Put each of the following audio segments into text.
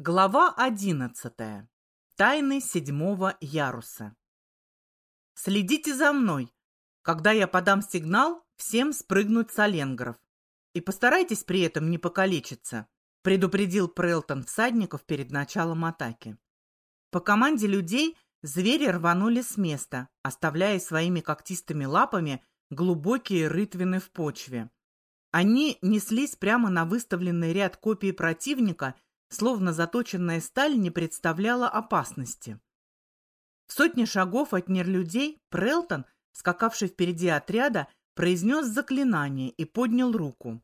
Глава одиннадцатая. Тайны седьмого яруса. Следите за мной. Когда я подам сигнал, всем спрыгнуть с оленгров. И постарайтесь при этом не покалечиться, предупредил Прелтон всадников перед началом атаки. По команде людей звери рванули с места, оставляя своими когтистыми лапами глубокие рытвины в почве. Они неслись прямо на выставленный ряд копий противника – словно заточенная сталь не представляла опасности. В сотне шагов от нерлюдей Прелтон, скакавший впереди отряда, произнес заклинание и поднял руку.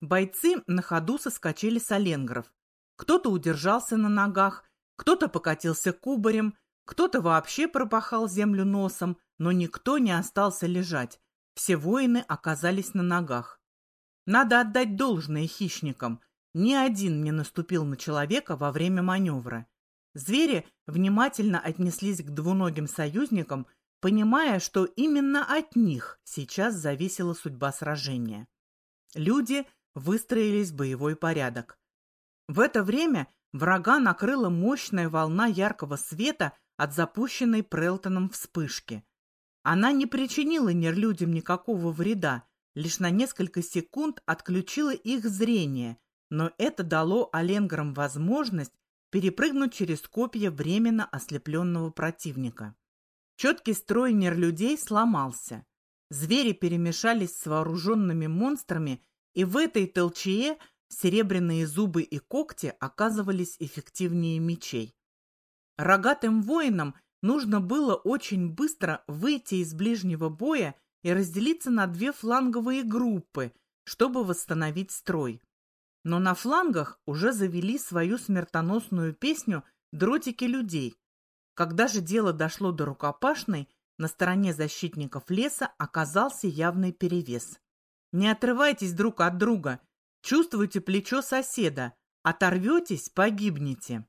Бойцы на ходу соскочили с оленгров. Кто-то удержался на ногах, кто-то покатился кубарем, кто-то вообще пропахал землю носом, но никто не остался лежать. Все воины оказались на ногах. Надо отдать должное хищникам – ни один не наступил на человека во время маневра. Звери внимательно отнеслись к двуногим союзникам, понимая, что именно от них сейчас зависела судьба сражения. Люди выстроились в боевой порядок. В это время врага накрыла мощная волна яркого света от запущенной Прелтоном вспышки. Она не причинила нерлюдям никакого вреда, лишь на несколько секунд отключила их зрение, но это дало оленграм возможность перепрыгнуть через копья временно ослепленного противника. Четкий строй нерлюдей сломался. Звери перемешались с вооруженными монстрами, и в этой толчее серебряные зубы и когти оказывались эффективнее мечей. Рогатым воинам нужно было очень быстро выйти из ближнего боя и разделиться на две фланговые группы, чтобы восстановить строй. Но на флангах уже завели свою смертоносную песню дротики людей. Когда же дело дошло до рукопашной, на стороне защитников леса оказался явный перевес. Не отрывайтесь друг от друга, чувствуйте плечо соседа, оторветесь – погибнете.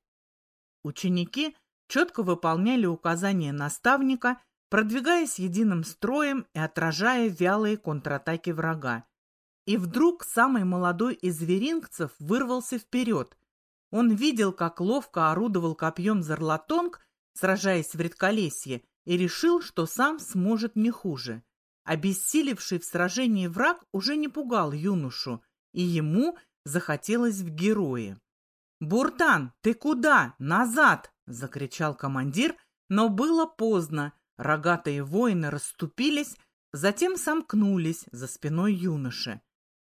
Ученики четко выполняли указания наставника, продвигаясь единым строем и отражая вялые контратаки врага. И вдруг самый молодой из зверинцев вырвался вперед. Он видел, как ловко орудовал копьем Зарлатонг, сражаясь в редколесье, и решил, что сам сможет не хуже. Обессилевший в сражении враг уже не пугал юношу, и ему захотелось в герои. «Буртан, ты куда? Назад!» — закричал командир, но было поздно. Рогатые воины расступились, затем сомкнулись за спиной юноши.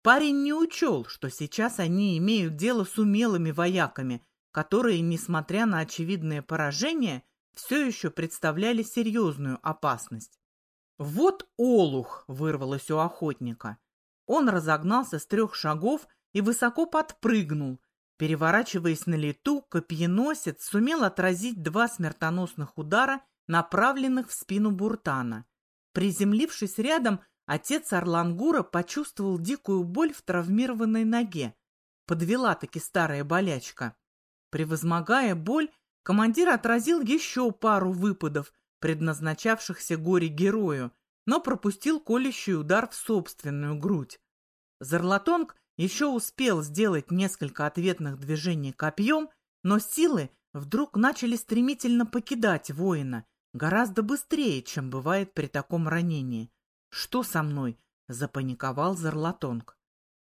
Парень не учел, что сейчас они имеют дело с умелыми вояками, которые, несмотря на очевидное поражение, все еще представляли серьезную опасность. «Вот олух!» — вырвалось у охотника. Он разогнался с трех шагов и высоко подпрыгнул. Переворачиваясь на лету, копьеносец сумел отразить два смертоносных удара, направленных в спину Буртана. Приземлившись рядом, Отец Орлангура почувствовал дикую боль в травмированной ноге. Подвела-таки старая болячка. Превозмогая боль, командир отразил еще пару выпадов, предназначавшихся горе-герою, но пропустил колющий удар в собственную грудь. Зарлатонг еще успел сделать несколько ответных движений копьем, но силы вдруг начали стремительно покидать воина, гораздо быстрее, чем бывает при таком ранении. «Что со мной?» — запаниковал Зарлатонг.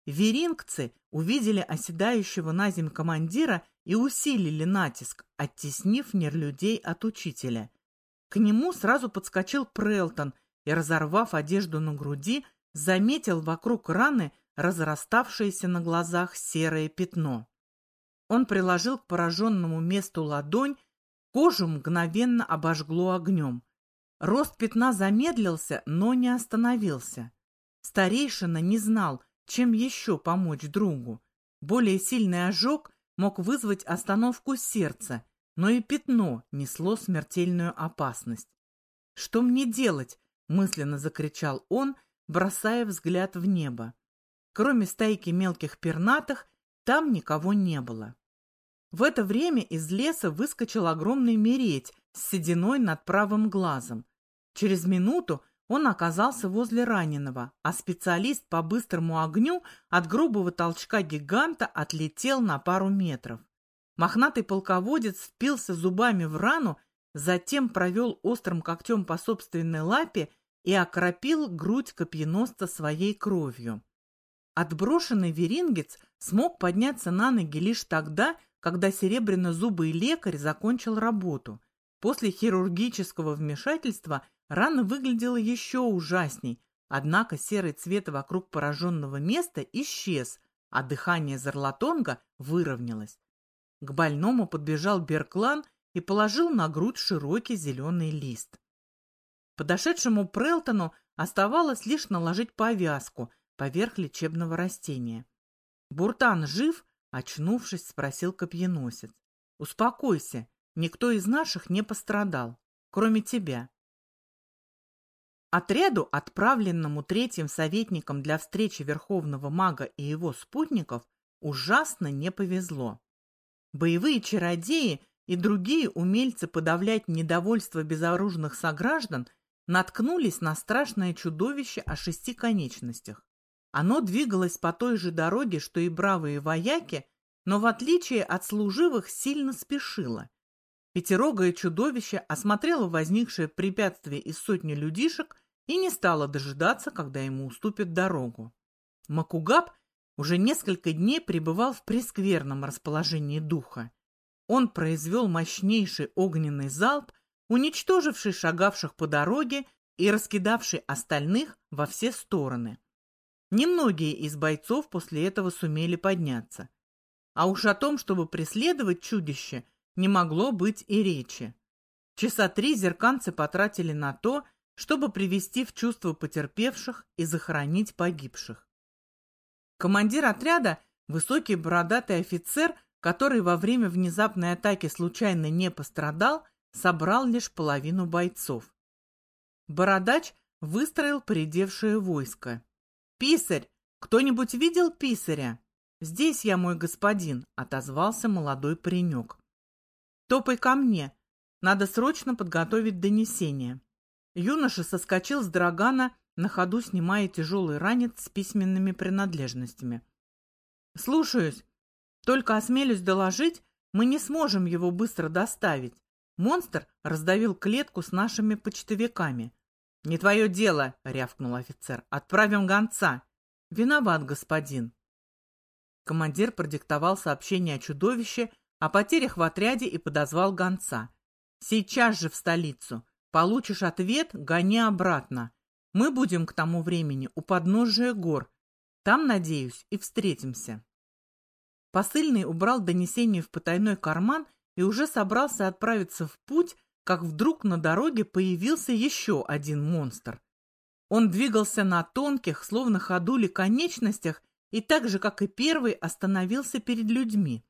Верингцы увидели оседающего на земь командира и усилили натиск, оттеснив нерлюдей от учителя. К нему сразу подскочил Прелтон и, разорвав одежду на груди, заметил вокруг раны разраставшееся на глазах серое пятно. Он приложил к пораженному месту ладонь, кожу мгновенно обожгло огнем. Рост пятна замедлился, но не остановился. Старейшина не знал, чем еще помочь другу. Более сильный ожог мог вызвать остановку сердца, но и пятно несло смертельную опасность. «Что мне делать?» — мысленно закричал он, бросая взгляд в небо. Кроме стайки мелких пернатых, там никого не было. В это время из леса выскочил огромный мереть с сединой над правым глазом. Через минуту он оказался возле раненого, а специалист по быстрому огню от грубого толчка гиганта отлетел на пару метров. Мохнатый полководец впился зубами в рану, затем провел острым когтем по собственной лапе и окропил грудь копьеносца своей кровью. Отброшенный верингец смог подняться на ноги лишь тогда, когда серебряно-зубый лекарь закончил работу. После хирургического вмешательства рана выглядела еще ужасней, однако серый цвет вокруг пораженного места исчез, а дыхание Зарлатонга выровнялось. К больному подбежал Берклан и положил на грудь широкий зеленый лист. Подошедшему Прелтону оставалось лишь наложить повязку поверх лечебного растения. «Буртан жив?» — очнувшись, спросил копьеносец. «Успокойся, никто из наших не пострадал, кроме тебя». Отряду, отправленному третьим советником для встречи Верховного мага и его спутников, ужасно не повезло. Боевые чародеи и другие умельцы подавлять недовольство безоружных сограждан наткнулись на страшное чудовище о шести конечностях. Оно двигалось по той же дороге, что и бравые вояки, но в отличие от служивых сильно спешило. Пятерогое чудовище осмотрело возникшее препятствие из сотни людишек и не стало дожидаться, когда ему уступят дорогу. Макугаб уже несколько дней пребывал в прескверном расположении духа. Он произвел мощнейший огненный залп, уничтоживший шагавших по дороге и раскидавший остальных во все стороны. Немногие из бойцов после этого сумели подняться. А уж о том, чтобы преследовать чудище, не могло быть и речи. Часа три зерканцы потратили на то, чтобы привести в чувство потерпевших и захоронить погибших. Командир отряда, высокий бородатый офицер, который во время внезапной атаки случайно не пострадал, собрал лишь половину бойцов. Бородач выстроил поредевшее войско. «Писарь! Кто-нибудь видел писаря?» «Здесь я, мой господин», — отозвался молодой паренек. «Топай ко мне. Надо срочно подготовить донесение». Юноша соскочил с драгана, на ходу снимая тяжелый ранец с письменными принадлежностями. «Слушаюсь. Только осмелюсь доложить, мы не сможем его быстро доставить. Монстр раздавил клетку с нашими почтовиками. «Не твое дело!» — рявкнул офицер. «Отправим гонца!» «Виноват, господин!» Командир продиктовал сообщение о чудовище, о потерях в отряде и подозвал гонца. «Сейчас же в столицу!» Получишь ответ, гони обратно. Мы будем к тому времени у подножия гор. Там, надеюсь, и встретимся. Посыльный убрал донесение в потайной карман и уже собрался отправиться в путь, как вдруг на дороге появился еще один монстр. Он двигался на тонких, словно ходули конечностях, и так же, как и первый, остановился перед людьми.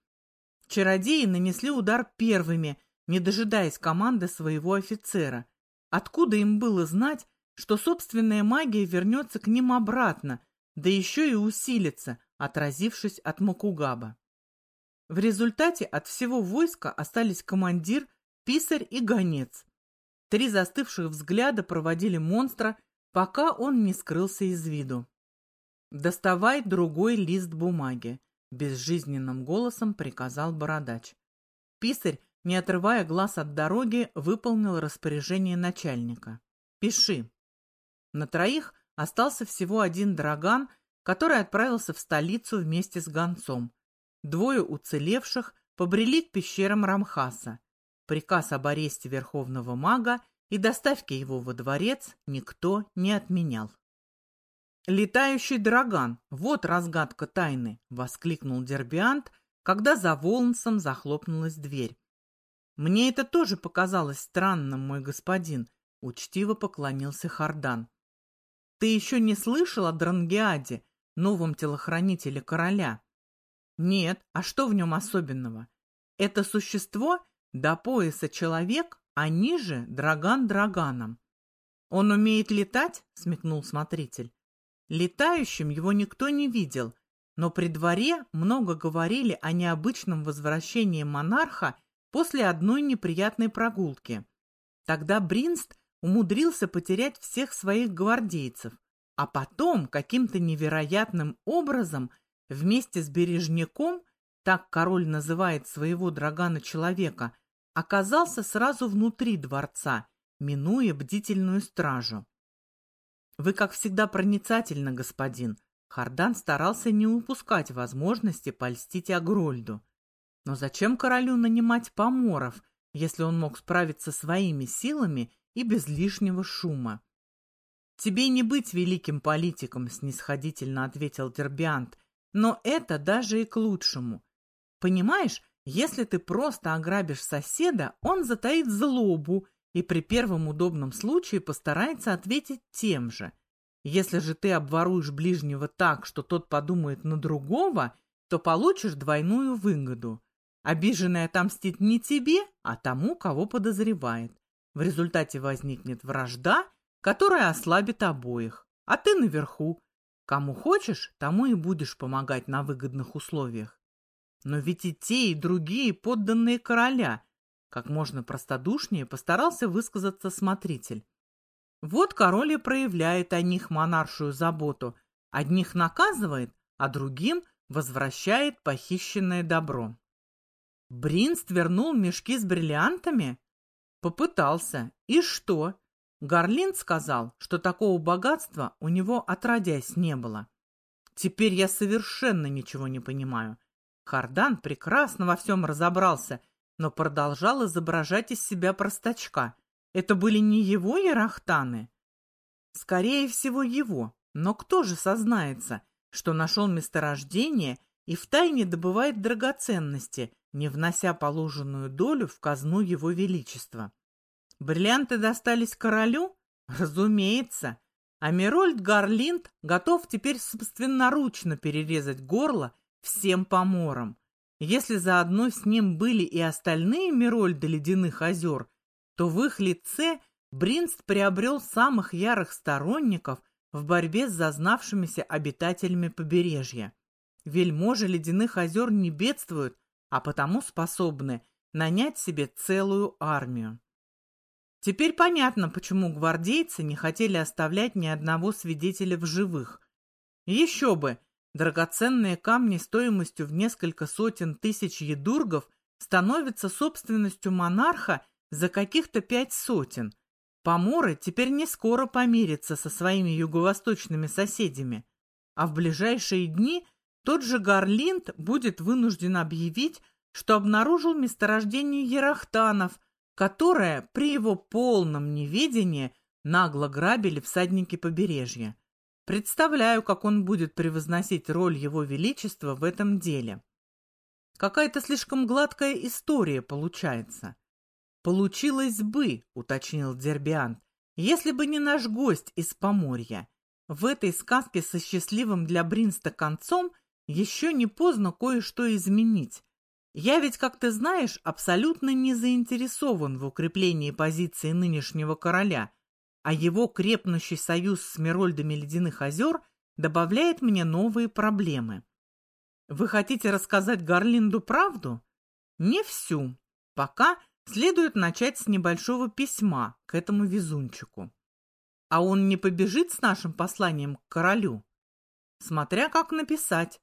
Чародеи нанесли удар первыми, не дожидаясь команды своего офицера. Откуда им было знать, что собственная магия вернется к ним обратно, да еще и усилится, отразившись от Макугаба? В результате от всего войска остались командир, писарь и гонец. Три застывших взгляда проводили монстра, пока он не скрылся из виду. «Доставай другой лист бумаги», — безжизненным голосом приказал бородач. Писарь не отрывая глаз от дороги, выполнил распоряжение начальника. «Пиши». На троих остался всего один драган, который отправился в столицу вместе с гонцом. Двое уцелевших побрели к пещерам Рамхаса. Приказ об аресте верховного мага и доставке его во дворец никто не отменял. «Летающий драган! Вот разгадка тайны!» — воскликнул Дербиант, когда за Волнсом захлопнулась дверь. Мне это тоже показалось странным, мой господин, учтиво поклонился Хардан. Ты еще не слышал о Дрангиаде, новом телохранителе короля? Нет, а что в нем особенного? Это существо до пояса человек, а ниже драган драганом. Он умеет летать? смекнул смотритель. Летающим его никто не видел, но при дворе много говорили о необычном возвращении монарха после одной неприятной прогулки. Тогда Бринст умудрился потерять всех своих гвардейцев, а потом каким-то невероятным образом вместе с Бережняком так король называет своего драгана-человека, оказался сразу внутри дворца, минуя бдительную стражу. «Вы, как всегда, проницательны, господин». Хардан старался не упускать возможности польстить Агрольду. Но зачем королю нанимать поморов, если он мог справиться своими силами и без лишнего шума? «Тебе не быть великим политиком», — снисходительно ответил Дербиант, «но это даже и к лучшему. Понимаешь, если ты просто ограбишь соседа, он затаит злобу и при первом удобном случае постарается ответить тем же. Если же ты обворуешь ближнего так, что тот подумает на другого, то получишь двойную выгоду. Обиженный отомстит не тебе, а тому, кого подозревает. В результате возникнет вражда, которая ослабит обоих. А ты наверху. Кому хочешь, тому и будешь помогать на выгодных условиях. Но ведь и те, и другие подданные короля, как можно простодушнее постарался высказаться смотритель. Вот король и проявляет о них монаршую заботу. Одних наказывает, а другим возвращает похищенное добро. Бринст вернул мешки с бриллиантами? Попытался. И что? Гарлин сказал, что такого богатства у него отродясь не было. Теперь я совершенно ничего не понимаю. Хардан прекрасно во всем разобрался – но продолжал изображать из себя простачка. Это были не его ярахтаны? Скорее всего, его. Но кто же сознается, что нашел месторождение и втайне добывает драгоценности, не внося положенную долю в казну его величества? Бриллианты достались королю? Разумеется. А Мирольд Гарлинд готов теперь собственноручно перерезать горло всем поморам. Если заодно с ним были и остальные Мирольды Ледяных озер, то в их лице Бринст приобрел самых ярых сторонников в борьбе с зазнавшимися обитателями побережья. Вельможи Ледяных озер не бедствуют, а потому способны нанять себе целую армию. Теперь понятно, почему гвардейцы не хотели оставлять ни одного свидетеля в живых. Еще бы, Драгоценные камни стоимостью в несколько сотен тысяч едургов становятся собственностью монарха за каких-то пять сотен. Поморы теперь не скоро помирятся со своими юго-восточными соседями, а в ближайшие дни тот же Гарлинд будет вынужден объявить, что обнаружил месторождение ерахтанов, которое при его полном неведении нагло грабили всадники побережья. Представляю, как он будет превозносить роль его величества в этом деле. Какая-то слишком гладкая история получается. Получилось бы, уточнил Дербиант, если бы не наш гость из Поморья. В этой сказке со счастливым для Бринста концом еще не поздно кое-что изменить. Я ведь, как ты знаешь, абсолютно не заинтересован в укреплении позиции нынешнего короля – а его крепнущий союз с Мирольдами Ледяных озер добавляет мне новые проблемы. Вы хотите рассказать Гарлинду правду? Не всю. Пока следует начать с небольшого письма к этому везунчику. А он не побежит с нашим посланием к королю? Смотря как написать.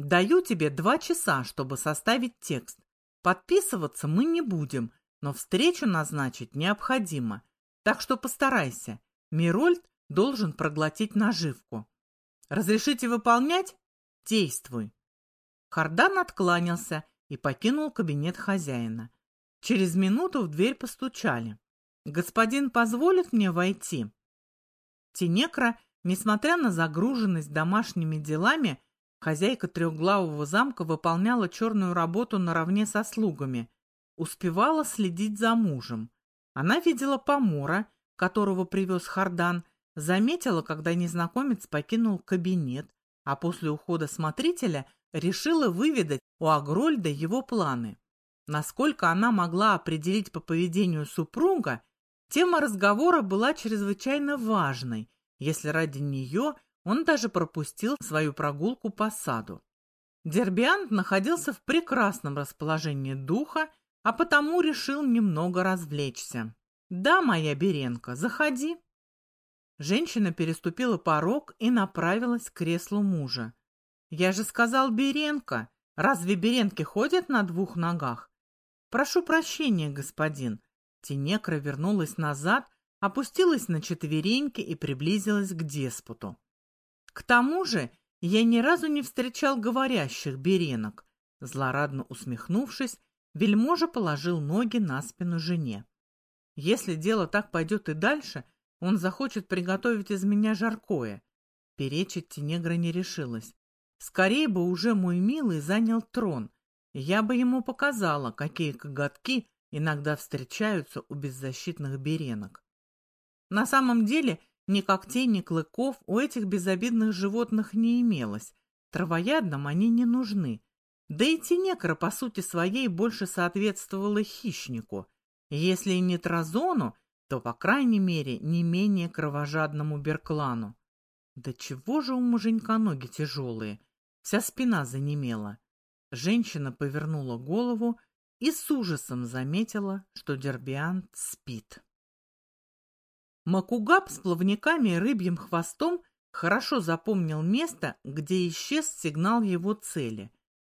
Даю тебе два часа, чтобы составить текст. Подписываться мы не будем, но встречу назначить необходимо. Так что постарайся. Мирольд должен проглотить наживку. Разрешите выполнять? Действуй. Хардан откланялся и покинул кабинет хозяина. Через минуту в дверь постучали. «Господин позволит мне войти?» Тенекра, несмотря на загруженность домашними делами, хозяйка трехглавого замка выполняла черную работу наравне со слугами, успевала следить за мужем. Она видела помора, которого привез Хардан, заметила, когда незнакомец покинул кабинет, а после ухода смотрителя решила выведать у Агрольда его планы. Насколько она могла определить по поведению супруга, тема разговора была чрезвычайно важной, если ради нее он даже пропустил свою прогулку по саду. Дербиант находился в прекрасном расположении духа а потому решил немного развлечься. «Да, моя Беренка, заходи». Женщина переступила порог и направилась к креслу мужа. «Я же сказал Беренка, Разве беренки ходят на двух ногах? Прошу прощения, господин. Тенекра вернулась назад, опустилась на четвереньки и приблизилась к деспоту. К тому же я ни разу не встречал говорящих беренок. Злорадно усмехнувшись, вельможа положил ноги на спину жене. Если дело так пойдет и дальше, он захочет приготовить из меня жаркое. Перечить Тенегра не решилась. Скорее бы уже мой милый занял трон. Я бы ему показала, какие коготки иногда встречаются у беззащитных беренок. На самом деле ни когтей, ни клыков у этих безобидных животных не имелось. Травоядным они не нужны. Да и тенекра, по сути своей, больше соответствовала хищнику. Если не тразону, то, по крайней мере, не менее кровожадному берклану. Да чего же у муженька ноги тяжелые? Вся спина занемела. Женщина повернула голову и с ужасом заметила, что Дербиан спит. Макугаб с плавниками и рыбьим хвостом хорошо запомнил место, где исчез сигнал его цели.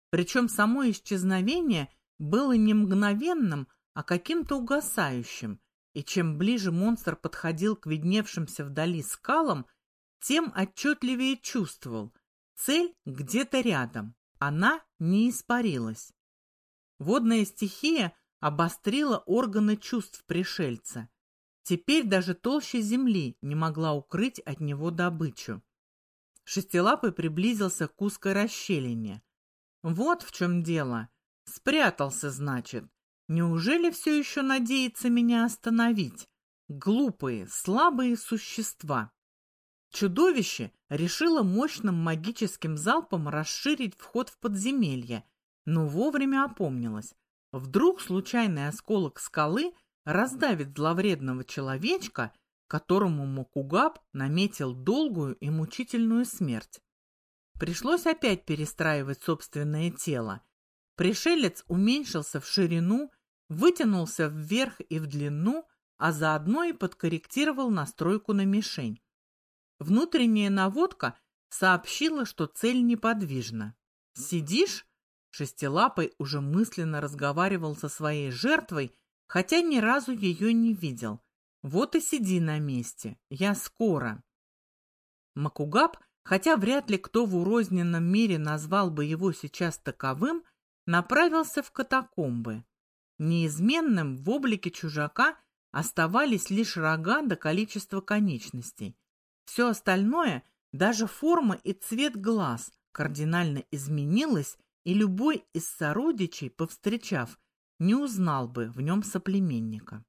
Причем само исчезновение было не мгновенным, а каким-то угасающим, и чем ближе монстр подходил к видневшимся вдали скалам, тем отчетливее чувствовал – цель где-то рядом, она не испарилась. Водная стихия обострила органы чувств пришельца – Теперь даже толще земли не могла укрыть от него добычу. Шестилапый приблизился к узкой расщелине. Вот в чем дело. Спрятался, значит. Неужели все еще надеется меня остановить? Глупые, слабые существа. Чудовище решило мощным магическим залпом расширить вход в подземелье, но вовремя опомнилось. Вдруг случайный осколок скалы – раздавит зловредного человечка, которому Мокугаб наметил долгую и мучительную смерть. Пришлось опять перестраивать собственное тело. Пришелец уменьшился в ширину, вытянулся вверх и в длину, а заодно и подкорректировал настройку на мишень. Внутренняя наводка сообщила, что цель неподвижна. «Сидишь?» Шестилапый уже мысленно разговаривал со своей жертвой, хотя ни разу ее не видел. Вот и сиди на месте, я скоро. Макугаб, хотя вряд ли кто в урозненном мире назвал бы его сейчас таковым, направился в катакомбы. Неизменным в облике чужака оставались лишь рога до количества конечностей. Все остальное, даже форма и цвет глаз, кардинально изменилось, и любой из сородичей, повстречав, не узнал бы в нем соплеменника.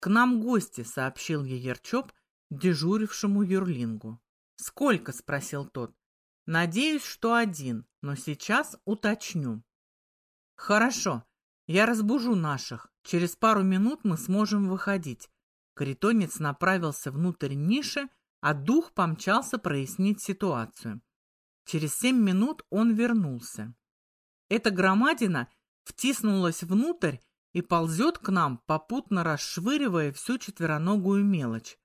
«К нам гости», — сообщил Еерчоп дежурившему Юрлингу. «Сколько?» — спросил тот. «Надеюсь, что один, но сейчас уточню». «Хорошо, я разбужу наших. Через пару минут мы сможем выходить». Каритонец направился внутрь ниши, а дух помчался прояснить ситуацию. Через семь минут он вернулся. Эта громадина втиснулась внутрь и ползет к нам, попутно расшвыривая всю четвероногую мелочь.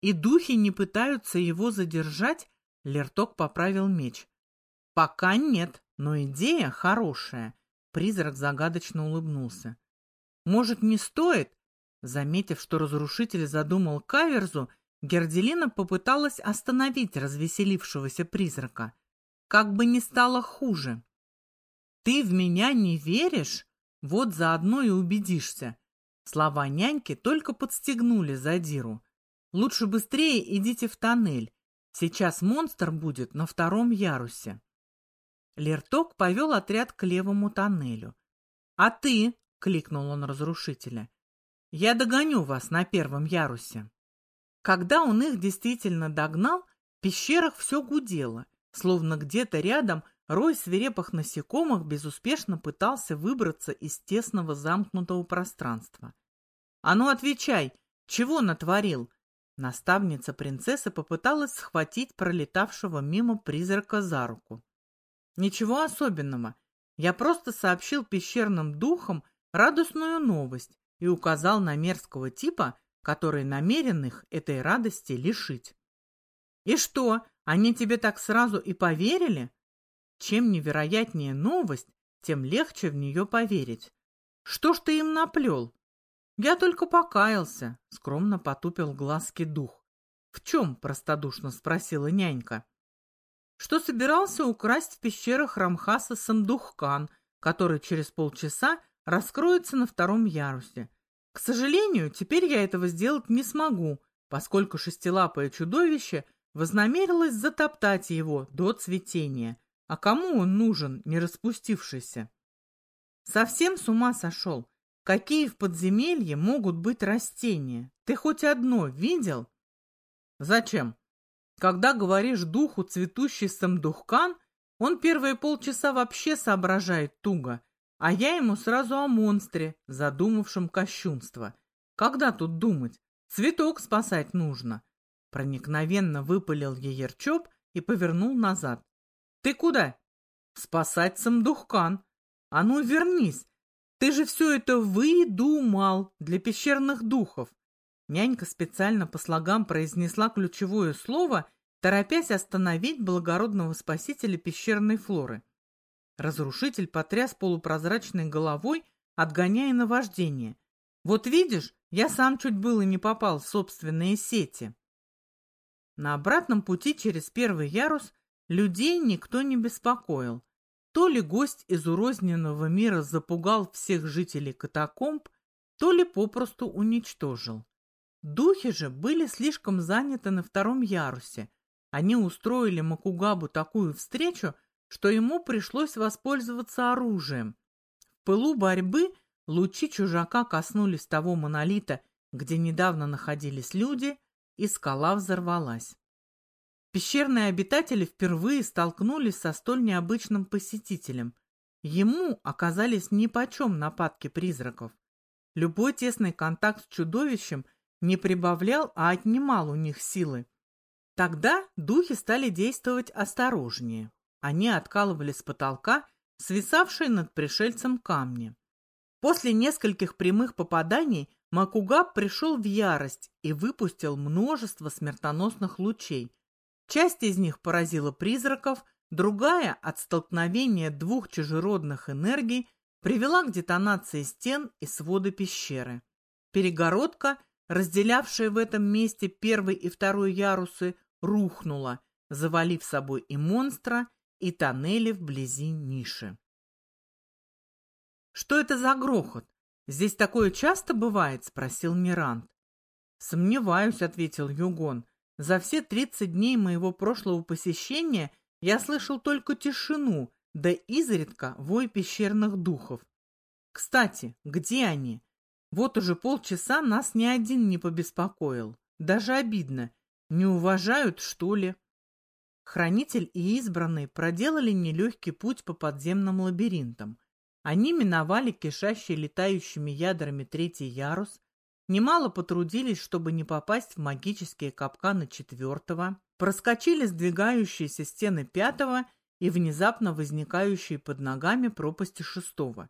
И духи не пытаются его задержать, Лерток поправил меч. Пока нет, но идея хорошая. Призрак загадочно улыбнулся. Может, не стоит? Заметив, что разрушитель задумал каверзу, Герделина попыталась остановить развеселившегося призрака. Как бы не стало хуже. «Ты в меня не веришь? Вот заодно и убедишься». Слова няньки только подстегнули задиру. «Лучше быстрее идите в тоннель. Сейчас монстр будет на втором ярусе». Лерток повел отряд к левому тоннелю. «А ты?» — кликнул он разрушителя. «Я догоню вас на первом ярусе». Когда он их действительно догнал, в пещерах все гудело, словно где-то рядом Рой свирепых насекомых безуспешно пытался выбраться из тесного замкнутого пространства. «А ну отвечай, чего натворил?» Наставница принцессы попыталась схватить пролетавшего мимо призрака за руку. «Ничего особенного. Я просто сообщил пещерным духам радостную новость и указал на мерзкого типа, который намерен их этой радости лишить». «И что, они тебе так сразу и поверили?» Чем невероятнее новость, тем легче в нее поверить. Что ж ты им наплел? Я только покаялся, скромно потупил глазки дух. В чем? простодушно спросила нянька. Что собирался украсть в пещерах Рамхаса Самдухкан, который через полчаса раскроется на втором ярусе. К сожалению, теперь я этого сделать не смогу, поскольку шестилапое чудовище вознамерилось затоптать его до цветения. А кому он нужен, не распустившийся? Совсем с ума сошел. Какие в подземелье могут быть растения? Ты хоть одно видел? Зачем? Когда говоришь духу цветущий самдухкан, он первые полчаса вообще соображает туго, а я ему сразу о монстре, задумавшем кощунство. Когда тут думать? Цветок спасать нужно. Проникновенно выпалил Еерчоп и повернул назад. Ты куда? Спасать самдухкан. А ну вернись. Ты же все это выдумал для пещерных духов. Нянька специально по слогам произнесла ключевое слово, торопясь остановить благородного спасителя пещерной флоры. Разрушитель потряс полупрозрачной головой, отгоняя наваждение. «Вот видишь, я сам чуть было не попал в собственные сети». На обратном пути через первый ярус людей никто не беспокоил. То ли гость из урозненного мира запугал всех жителей катакомб, то ли попросту уничтожил. Духи же были слишком заняты на втором ярусе. Они устроили Макугабу такую встречу, что ему пришлось воспользоваться оружием. В пылу борьбы лучи чужака коснулись того монолита, где недавно находились люди, и скала взорвалась. Пещерные обитатели впервые столкнулись со столь необычным посетителем. Ему оказались нипочем нападки призраков. Любой тесный контакт с чудовищем не прибавлял, а отнимал у них силы. Тогда духи стали действовать осторожнее. Они откалывали с потолка свисавшие над пришельцем камни. После нескольких прямых попаданий Макугаб пришел в ярость и выпустил множество смертоносных лучей, Часть из них поразила призраков, другая от столкновения двух чужеродных энергий привела к детонации стен и свода пещеры. Перегородка, разделявшая в этом месте первый и второй ярусы, рухнула, завалив собой и монстра, и тоннели вблизи ниши. «Что это за грохот? Здесь такое часто бывает?» — спросил Мирант. «Сомневаюсь», — ответил Югон. За все 30 дней моего прошлого посещения я слышал только тишину, да изредка вой пещерных духов. Кстати, где они? Вот уже полчаса нас ни один не побеспокоил. Даже обидно. Не уважают, что ли? Хранитель и избранный проделали нелегкий путь по подземным лабиринтам. Они миновали кишащий летающими ядрами третий ярус, Немало потрудились, чтобы не попасть в магические капканы четвертого, проскочили сдвигающиеся стены пятого и внезапно возникающие под ногами пропасти шестого.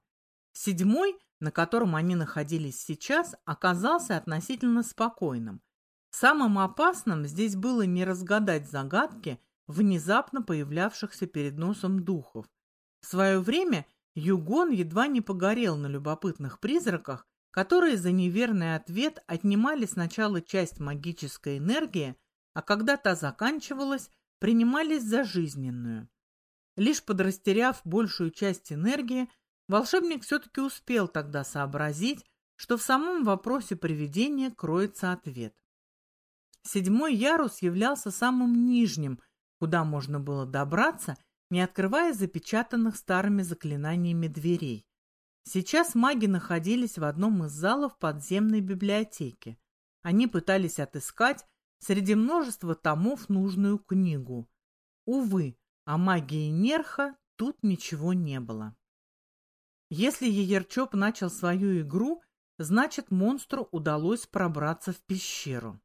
Седьмой, на котором они находились сейчас, оказался относительно спокойным. Самым опасным здесь было не разгадать загадки внезапно появлявшихся перед носом духов. В свое время Югон едва не погорел на любопытных призраках, которые за неверный ответ отнимали сначала часть магической энергии, а когда та заканчивалась, принимались за жизненную. Лишь подрастеряв большую часть энергии, волшебник все-таки успел тогда сообразить, что в самом вопросе привидения кроется ответ. Седьмой ярус являлся самым нижним, куда можно было добраться, не открывая запечатанных старыми заклинаниями дверей. Сейчас маги находились в одном из залов подземной библиотеки. Они пытались отыскать среди множества томов нужную книгу. Увы, о магии Нерха тут ничего не было. Если Еерчоп начал свою игру, значит монстру удалось пробраться в пещеру.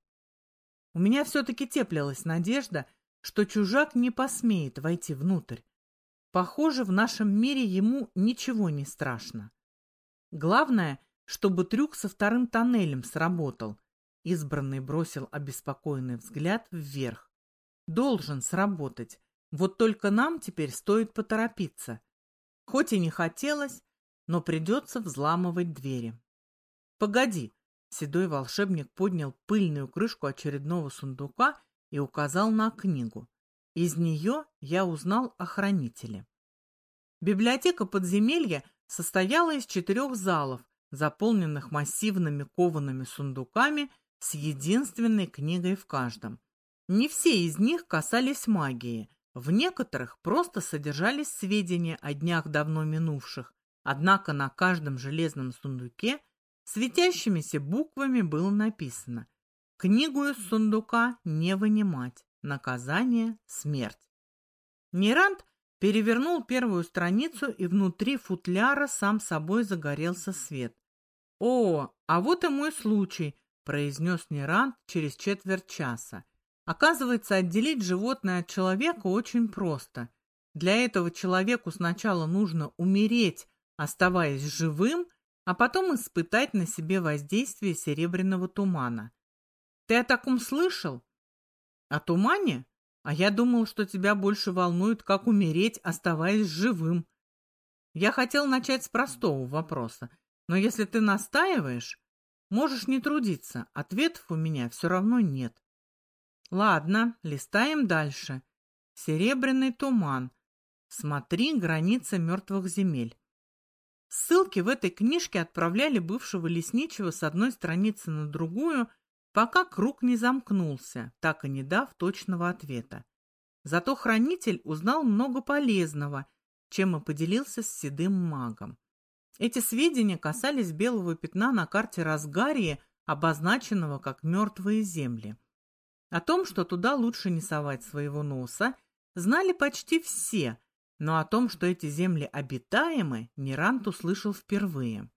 У меня все-таки теплилась надежда, что чужак не посмеет войти внутрь. Похоже, в нашем мире ему ничего не страшно. Главное, чтобы трюк со вторым тоннелем сработал. Избранный бросил обеспокоенный взгляд вверх. Должен сработать. Вот только нам теперь стоит поторопиться. Хоть и не хотелось, но придется взламывать двери. Погоди, седой волшебник поднял пыльную крышку очередного сундука и указал на книгу. Из нее я узнал о хранителе. Библиотека подземелья состояла из четырех залов, заполненных массивными коваными сундуками с единственной книгой в каждом. Не все из них касались магии, в некоторых просто содержались сведения о днях давно минувших, однако на каждом железном сундуке светящимися буквами было написано «Книгу из сундука не вынимать, наказание – смерть». Нерант перевернул первую страницу, и внутри футляра сам собой загорелся свет. «О, а вот и мой случай», – произнес Нерант через четверть часа. Оказывается, отделить животное от человека очень просто. Для этого человеку сначала нужно умереть, оставаясь живым, а потом испытать на себе воздействие серебряного тумана. Ты о таком слышал? О тумане? А я думал, что тебя больше волнует, как умереть, оставаясь живым. Я хотел начать с простого вопроса, но если ты настаиваешь, можешь не трудиться, ответов у меня все равно нет. Ладно, листаем дальше. Серебряный туман. Смотри, граница мертвых земель. Ссылки в этой книжке отправляли бывшего лесничего с одной страницы на другую, пока круг не замкнулся, так и не дав точного ответа. Зато хранитель узнал много полезного, чем и поделился с седым магом. Эти сведения касались белого пятна на карте Разгарии, обозначенного как «мертвые земли». О том, что туда лучше не совать своего носа, знали почти все, но о том, что эти земли обитаемы, Нерант услышал впервые.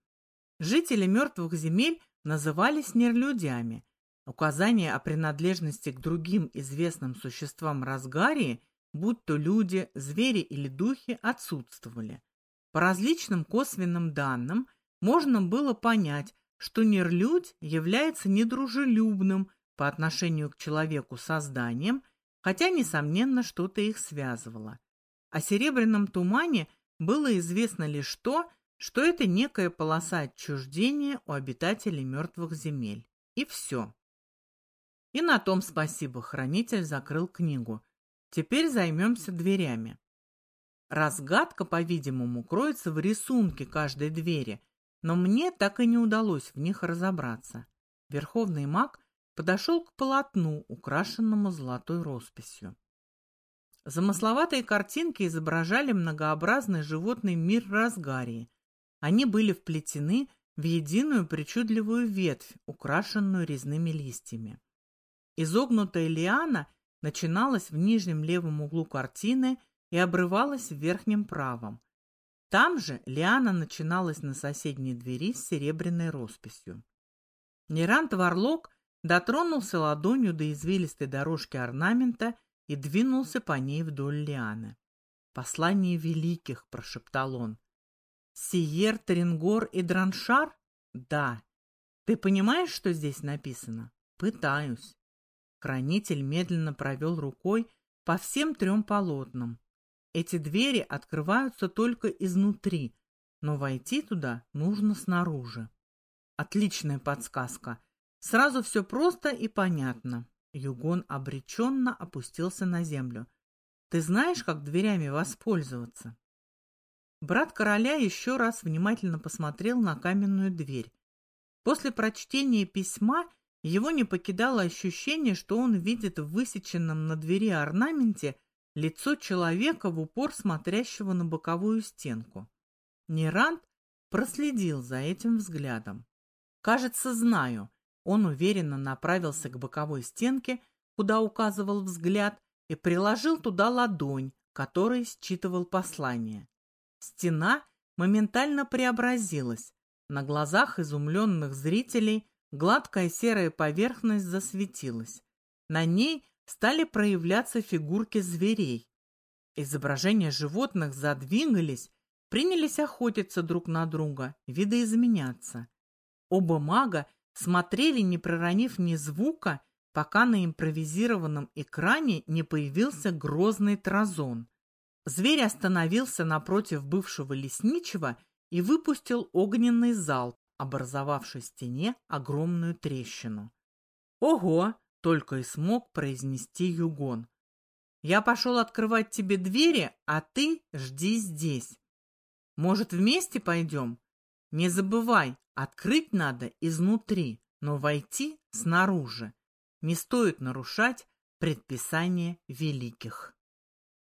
Жители мертвых земель назывались нерлюдями. Указания о принадлежности к другим известным существам Разгарии, будь то люди, звери или духи, отсутствовали. По различным косвенным данным можно было понять, что нерлюдь является недружелюбным, по отношению к человеку созданием, хотя, несомненно, что-то их связывало. О серебряном тумане было известно лишь то, что это некая полоса отчуждения у обитателей мертвых земель. И все. И на том спасибо, хранитель закрыл книгу. Теперь займемся дверями. Разгадка, по-видимому, кроется в рисунке каждой двери, но мне так и не удалось в них разобраться. Верховный маг подошел к полотну, украшенному золотой росписью. Замысловатые картинки изображали многообразный животный мир разгарии. Они были вплетены в единую причудливую ветвь, украшенную резными листьями. Изогнутая лиана начиналась в нижнем левом углу картины и обрывалась в верхнем правом. Там же лиана начиналась на соседней двери с серебряной росписью. Нерант Варлок дотронулся ладонью до извилистой дорожки орнамента и двинулся по ней вдоль лианы. «Послание великих», — прошептал он. «Сиер, Трингор и Драншар? Да. Ты понимаешь, что здесь написано? Пытаюсь». Хранитель медленно провел рукой по всем трем полотнам. Эти двери открываются только изнутри, но войти туда нужно снаружи. Отличная подсказка. Сразу все просто и понятно. Югон обреченно опустился на землю. Ты знаешь, как дверями воспользоваться? Брат короля еще раз внимательно посмотрел на каменную дверь. После прочтения письма его не покидало ощущение, что он видит в высеченном на двери орнаменте лицо человека в упор смотрящего на боковую стенку. Нерант проследил за этим взглядом. «Кажется, знаю», он уверенно направился к боковой стенке, куда указывал взгляд, и приложил туда ладонь, которой считывал послание. Стена моментально преобразилась. На глазах изумленных зрителей гладкая серая поверхность засветилась. На ней стали проявляться фигурки зверей. Изображения животных задвигались, принялись охотиться друг на друга, видоизменяться. Оба мага смотрели, не проронив ни звука, пока на импровизированном экране не появился грозный тразон. Зверь остановился напротив бывшего лесничего и выпустил огненный залп, образовавший в стене огромную трещину. «Ого!» — только и смог произнести Югон. «Я пошел открывать тебе двери, а ты жди здесь. Может, вместе пойдем? Не забывай, открыть надо изнутри, но войти снаружи. Не стоит нарушать предписания великих».